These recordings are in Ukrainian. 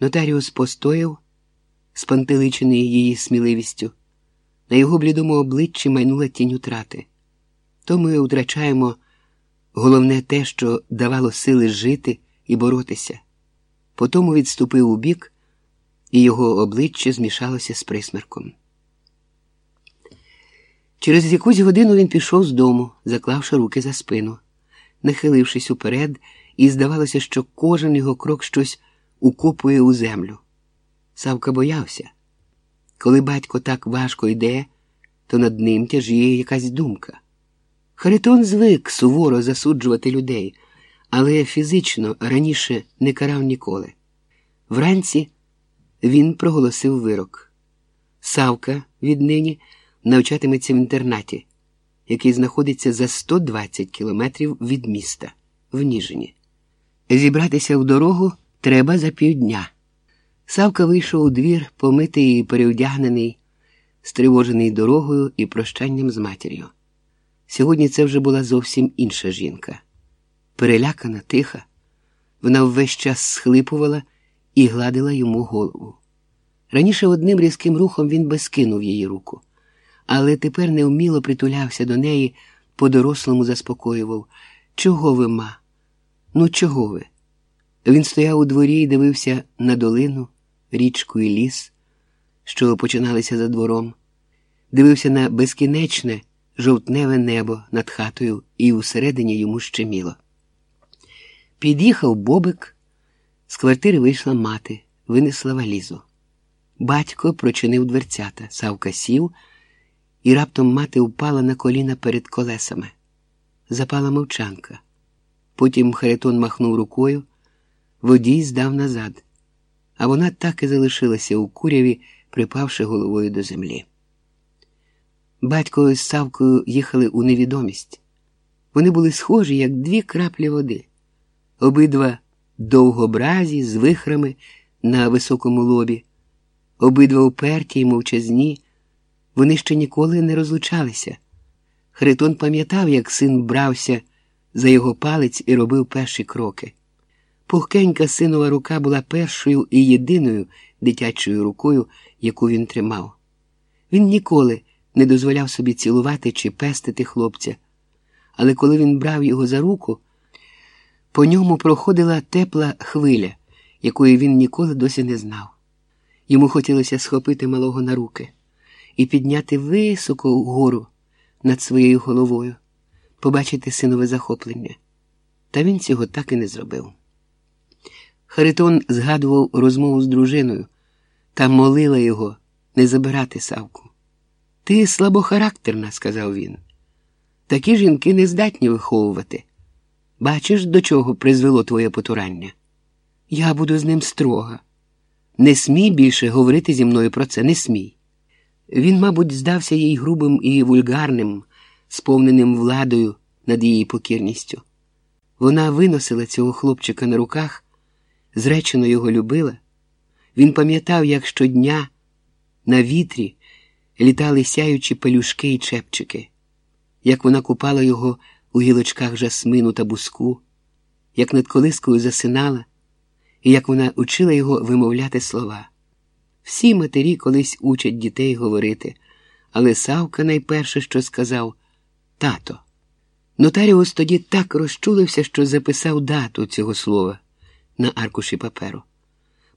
Нотаріус постояв, спантеличений її сміливістю. На його блідому обличчі майнула тінь утрати. То ми втрачаємо головне те, що давало сили жити і боротися. Потому відступив у бік, і його обличчя змішалося з присмерком. Через якусь годину він пішов з дому, заклавши руки за спину, нахилившись уперед, і здавалося, що кожен його крок щось укопує у землю. Савка боявся. Коли батько так важко йде, то над ним тяжіє якась думка. Харитон звик суворо засуджувати людей, але фізично раніше не карав ніколи. Вранці він проголосив вирок. Савка віднині навчатиметься в інтернаті, який знаходиться за 120 кілометрів від міста в Ніжині. Зібратися в дорогу треба за півдня. Савка вийшов у двір, помитий і переодягнений, стривожений дорогою і прощанням з матір'ю. Сьогодні це вже була зовсім інша жінка. Перелякана, тиха, вона ввесь час схлипувала і гладила йому голову. Раніше одним різким рухом він би скинув її руку, але тепер невміло притулявся до неї, по-дорослому заспокоював. Чого ви, ма? Ну, чого ви? Він стояв у дворі і дивився на долину, річку і ліс, що починалися за двором, дивився на безкінечне жовтневе небо над хатою, і усередині йому щеміло. Під'їхав бобик, з квартири вийшла мати, винесла валізу. Батько прочинив дверцята, Савка сів, і раптом мати впала на коліна перед колесами. Запала мовчанка. Потім Харитон махнув рукою, водій здав назад, а вона так і залишилася у куряві, припавши головою до землі. Батько з Савкою їхали у невідомість. Вони були схожі, як дві краплі води, обидва довгобразі з вихрами на високому лобі, обидва уперті й мовчазні. Вони ще ніколи не розлучалися. Хритон пам'ятав, як син брався за його палець і робив перші кроки. Пухкенька синова рука була першою і єдиною дитячою рукою, яку він тримав. Він ніколи не дозволяв собі цілувати чи пестити хлопця, але коли він брав його за руку, по ньому проходила тепла хвиля, якої він ніколи досі не знав. Йому хотілося схопити малого на руки і підняти високо вгору над своєю головою, побачити синове захоплення. Та він цього так і не зробив. Харитон згадував розмову з дружиною та молила його не забирати Савку. Ти слабохарактерна, сказав він. Такі жінки не здатні виховувати. Бачиш, до чого призвело твоє потурання? Я буду з ним строга. Не смій більше говорити зі мною про це, не смій. Він, мабуть, здався їй грубим і вульгарним, сповненим владою над її покірністю. Вона виносила цього хлопчика на руках, зречено його любила. Він пам'ятав, як щодня на вітрі літали сяючі пелюшки і чепчики, як вона купала його у гілочках жасмину та буску, як над колискою засинала, і як вона учила його вимовляти слова. Всі матері колись учать дітей говорити, але Савка найперше, що сказав тато. Нотаріус тоді так розчулився, що записав дату цього слова на аркуші паперу,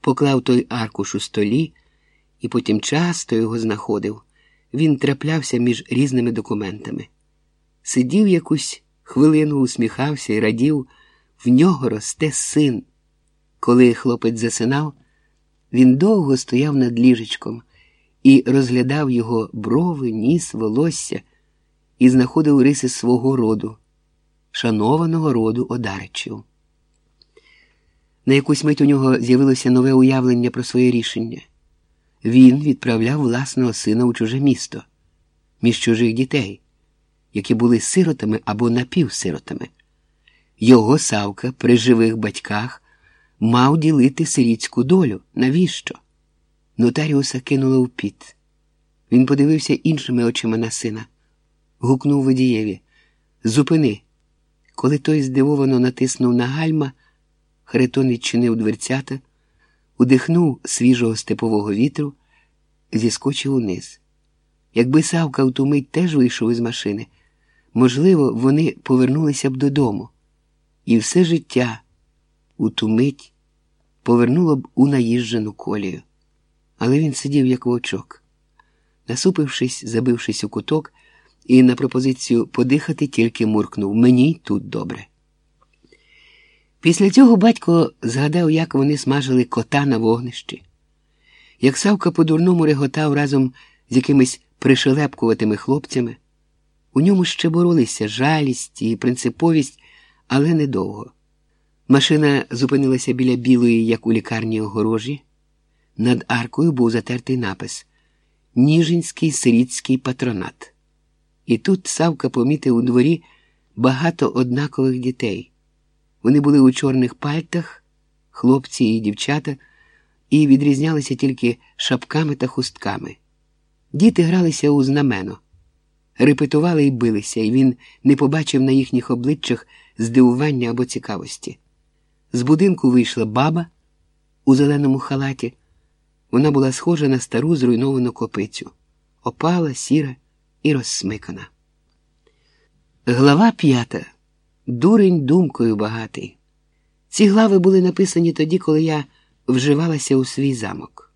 поклав той аркуш у столі і потім часто його знаходив. Він траплявся між різними документами. Сидів якусь хвилину, усміхався і радів, в нього росте син. Коли хлопець засинав, він довго стояв над ліжечком і розглядав його брови, ніс, волосся і знаходив риси свого роду, шанованого роду одаричів. На якусь мить у нього з'явилося нове уявлення про своє рішення. Він відправляв власного сина у чуже місто, між чужих дітей, які були сиротами або напівсиротами. Його Савка при живих батьках мав ділити сирітську долю. Навіщо? Нотаріуса кинуло в піт. Він подивився іншими очима на сина, гукнув водієві Зупини. Коли той здивовано натиснув на гальма, Харитон відчинив дверцята удихнув свіжого степового вітру, зіскочив униз. Якби Савка в ту мить теж вийшов із машини, можливо, вони повернулися б додому, і все життя у ту мить повернуло б у наїжджену колію. Але він сидів як вовчок, насупившись, забившись у куток, і на пропозицію подихати тільки муркнув мені тут добре. Після цього батько згадав, як вони смажили кота на вогнищі, як Савка по-дурному реготав разом з якимись пришелепкуватими хлопцями. У ньому ще боролися жалість і принциповість, але недовго. Машина зупинилася біля білої, як у лікарні огорожі. Над аркою був затертий напис Ніжинський сирітський патронат. І тут Савка помітив у дворі багато однакових дітей. Вони були у чорних пальтах, хлопці і дівчата, і відрізнялися тільки шапками та хустками. Діти гралися у знамено, репетували і билися, і він не побачив на їхніх обличчях здивування або цікавості. З будинку вийшла баба у зеленому халаті. Вона була схожа на стару зруйновану копицю, опала, сіра і розсмикана. Глава п'ята. Дурень думкою багатий. Ці глави були написані тоді, коли я вживалася у свій замок.